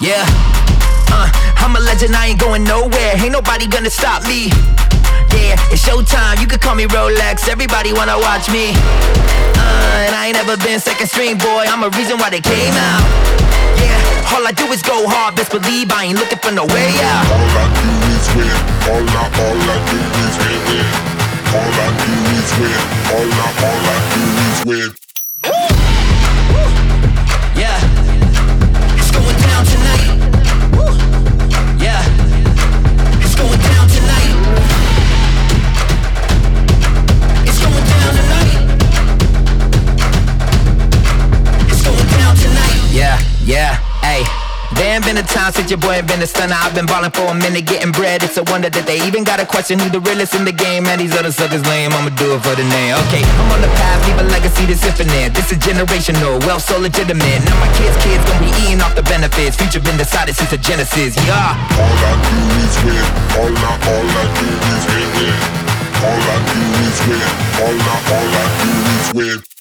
Yeah. Uh, I'm a legend, I ain't going nowhere. Ain't nobody gonna stop me. Yeah, it's showtime, you can call me Rolex. Everybody wanna watch me. Uh, and I ain't never been second string, boy. I'm a reason why they came out. Yeah, all I do is go hard. Best believe I ain't looking for no way out. All I do is win. All I, all I do is win. All I do is win. All I, all I do is win. Been a time since your boy been a stunner. I've been ballin' for a minute, getting bread. It's a wonder that they even got a question who the realest in the game. Man, these other suckers lame. I'ma do it for the name. Okay, I'm on the path, leave a legacy that's infinite. This is generational, wealth so legitimate. Now my kids' kids gonna be eating off the benefits. Future been decided since the genesis. Yeah. All I do is win. All I, all I do is win. All I do is win. All I, all I do is win.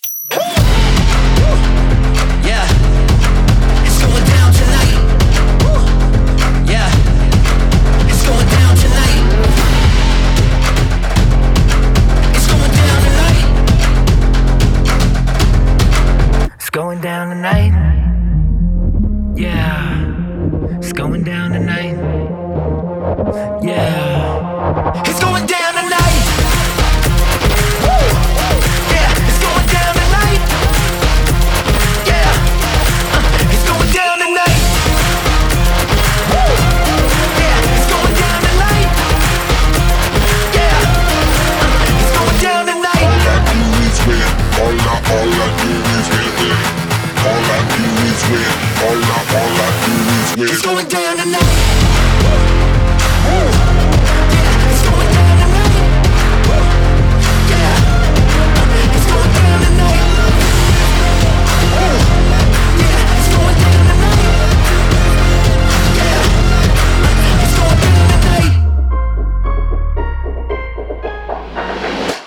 Down tonight. Yeah. It's going down tonight. Yeah. Uh, it's going down tonight.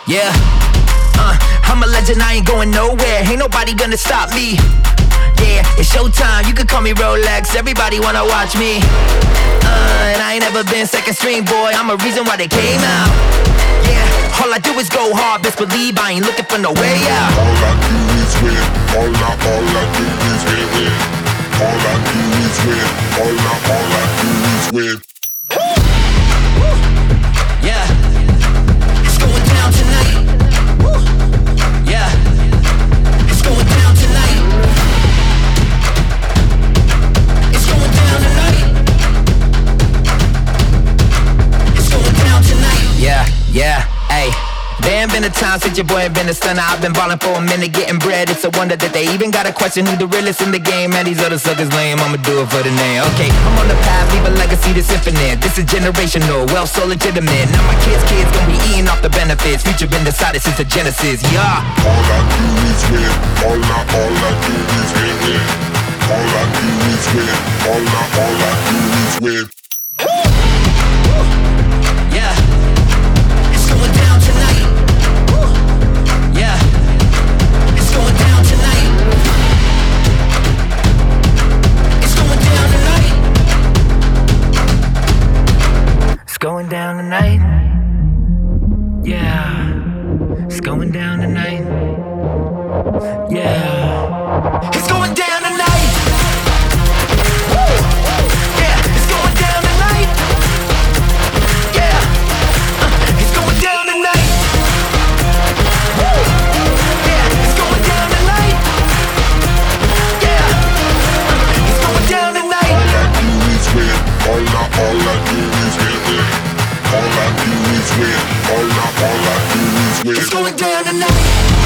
Yeah, uh, I'm a legend, I ain't going nowhere. Ain't nobody gonna stop me. Yeah, it's showtime, you can call me Rolex. Everybody wanna watch me. Uh, and I ain't never been second string, boy. I'm a reason why they came out. Yeah, all I do is go hard. Best believe I ain't looking for no way out. All I do is win. All I, all I do is win. win. All I do is win. All I, all I do is win. Ain't been a time since your boy ain't been a stunner. I've been ballin' for a minute, getting bread. It's a wonder that they even got a question who the realest in the game. Man, these other suckers lame. I'ma do it for the name. Okay, I'm on the path, leave a legacy that's infinite. This is generational, wealth so legitimate. Now my kids' kids gonna be eating off the benefits. Future been decided since the genesis. Yeah. All I do is win. All I, all I do is win. All I do is win. All I, all I do is win. It's going down tonight. Yeah. It's going down tonight. Yeah. It's down tonight.